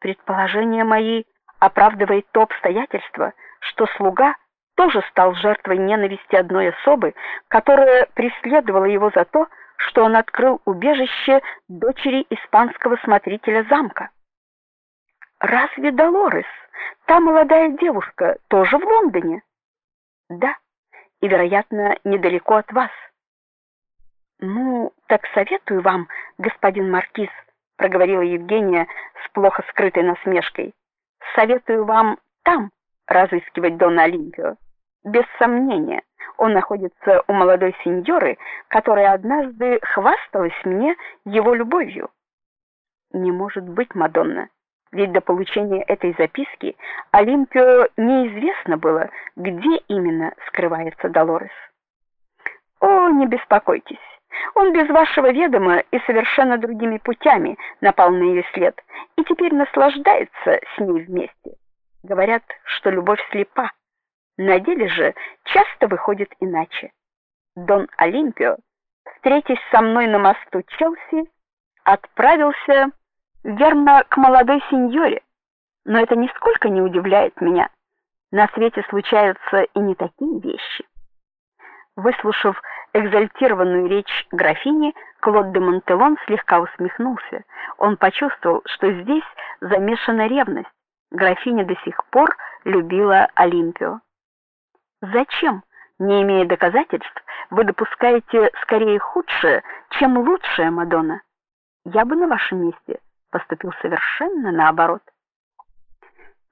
Предположения мои оправдывает то обстоятельство, что слуга тоже стал жертвой ненависти одной особы, которая преследовала его за то, что он открыл убежище дочери испанского смотрителя замка. Разве Долорес, та молодая девушка, тоже в Лондоне? Да, и, вероятно, недалеко от вас. Ну, так советую вам, господин маркиз, проговорила Евгения с плохо скрытой насмешкой. Советую вам там разыскивать Дона Олимпио. Без сомнения, он находится у молодой сеньоры, которая однажды хвасталась мне его любовью. Не может быть, Мадонна. Ведь до получения этой записки Олимпио неизвестно было, где именно скрывается Долорес. О, не беспокойтесь. Он без вашего ведома и совершенно другими путями напал на ее след и теперь наслаждается с ней вместе. Говорят, что любовь слепа. На деле же часто выходит иначе. Дон Олимпио, встретясь со мной на мосту Челси, отправился верно к молодой сеньоре. Но это нисколько не удивляет меня. На свете случаются и не такие вещи. Выслушав экзальтированную речь графини, Клод де Монтелон слегка усмехнулся. Он почувствовал, что здесь замешана ревность. Графиня до сих пор любила Олимпио. Зачем, не имея доказательств, вы допускаете скорее худшее, чем лучшее, Мадонна? Я бы на вашем месте поступил совершенно наоборот.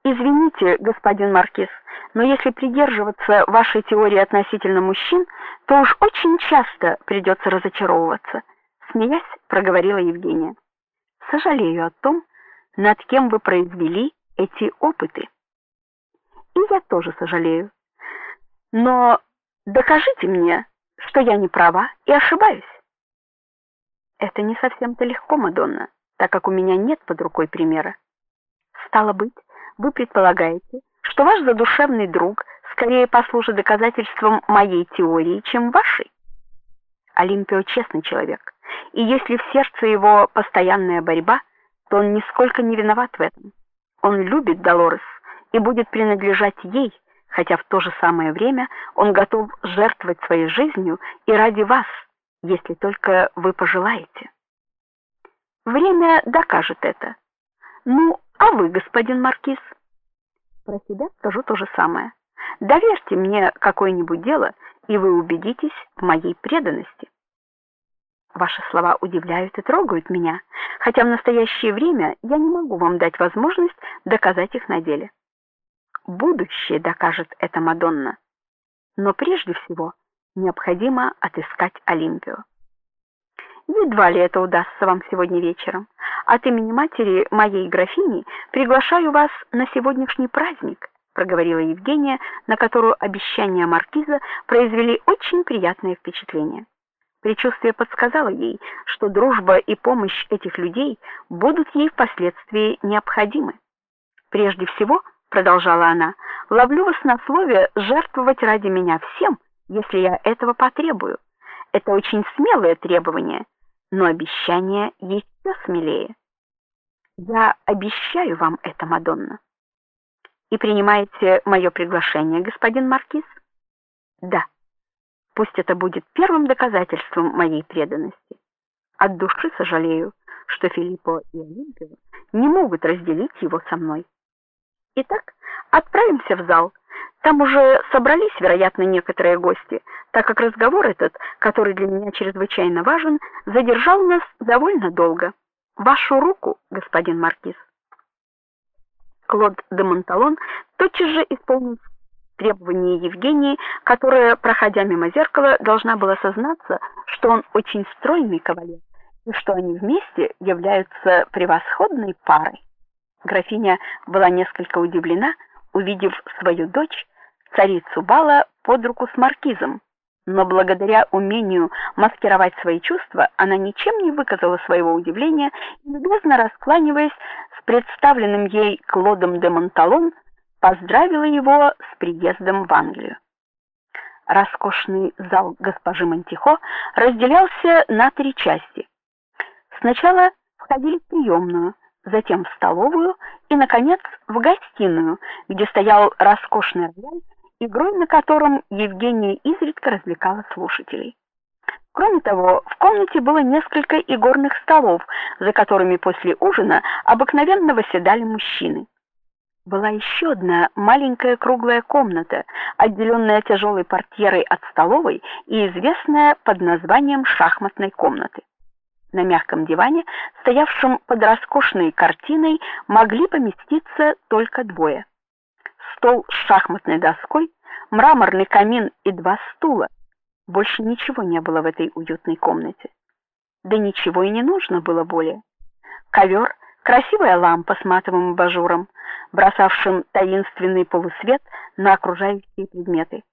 Извините, господин маркиз, но если придерживаться вашей теории относительно мужчин, то уж очень часто придется разочаровываться, смеясь, проговорила Евгения. Сожалею о том, над кем вы произвели эти опыты. И я тоже сожалею. Но докажите мне, что я не права и ошибаюсь. Это не совсем-то легко, Мадонна, так как у меня нет под рукой примера. Стало быть, вы предполагаете, что ваш задушевный друг скорее послужит доказательством моей теории, чем вашей. Олимпио честный человек, и если в сердце его постоянная борьба, то он нисколько не виноват в этом. Он любит Долорес и будет принадлежать ей, хотя в то же самое время он готов жертвовать своей жизнью и ради вас, если только вы пожелаете. Время докажет это. Ну, а вы, господин маркиз? Про себя скажу то же самое. Доверьте мне какое-нибудь дело, и вы убедитесь в моей преданности. Ваши слова удивляют и трогают меня, хотя в настоящее время я не могу вам дать возможность доказать их на деле. Будущее докажет это Мадонна. Но прежде всего необходимо отыскать Олимпию. Едва ли это удастся вам сегодня вечером. От имени матери моей графини приглашаю вас на сегодняшний праздник, проговорила Евгения, на которую обещания маркиза произвели очень приятное впечатление. Предчувствие подсказало ей, что дружба и помощь этих людей будут ей впоследствии необходимы. Прежде всего, продолжала она, ловлю вас на слове жертвовать ради меня всем, если я этого потребую. Это очень смелое требование но обещание еще смелее. Я обещаю вам это, Мадонна. И принимаете мое приглашение, господин маркиз? Да. Пусть это будет первым доказательством моей преданности. От души сожалею, что Филиппо и Олимпио не могут разделить его со мной. Итак, отправимся в зал. Там уже собрались, вероятно, некоторые гости, так как разговор этот, который для меня чрезвычайно важен, задержал нас довольно долго. Вашу руку, господин маркиз. Клод де Монталон тотчас же исполнил требование Евгении, которая, проходя мимо зеркала, должна была сознаться, что он очень стройный кавалер и что они вместе являются превосходной парой. Графиня была несколько удивлена, увидев свою дочь, царицу бала, под руку с маркизом. Но благодаря умению маскировать свои чувства, она ничем не выказала своего удивления и любезно раскланиваясь с представленным ей Клодом де Монталон, поздравила его с приездом в Англию. Роскошный зал госпожи Монтихо разделялся на три части. Сначала входили в приемную, затем в столовую наконец в гостиную, где стоял роскошный рояль, игрой на котором Евгения изредка развлекала слушателей. Кроме того, в комнате было несколько игорных столов, за которыми после ужина обыкновенно восседали мужчины. Была еще одна маленькая круглая комната, отделенная тяжелой портьерой от столовой и известная под названием шахматной комнаты. На мягком диване, стоявшем под роскошной картиной, могли поместиться только двое. Стол с шахматной доской, мраморный камин и два стула. Больше ничего не было в этой уютной комнате. Да ничего и не нужно было более. Ковер, красивая лампа с матовым абажуром, бросавшим таинственный полусвет на окружающие предметы.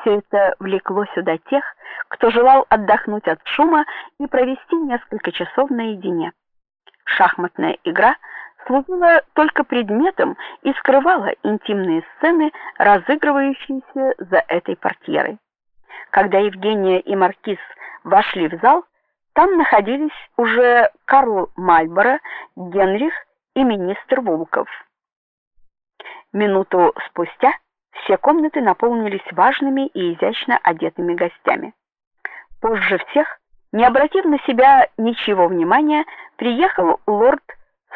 Все это влекло сюда тех, кто желал отдохнуть от шума и провести несколько часов наедине. Шахматная игра служила только предметом и скрывала интимные сцены, разыгрывающиеся за этой портьерой. Когда Евгения и маркиз вошли в зал, там находились уже Карл Мальборо, Генрих и министр Волков. Минуту спустя все комнаты наполнились важными и изящно одетыми гостями. Позже всех, не обратив на себя ничего внимания, приехал лорд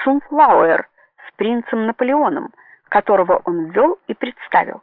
Сунфлауэр с принцем Наполеоном, которого он ввел и представил.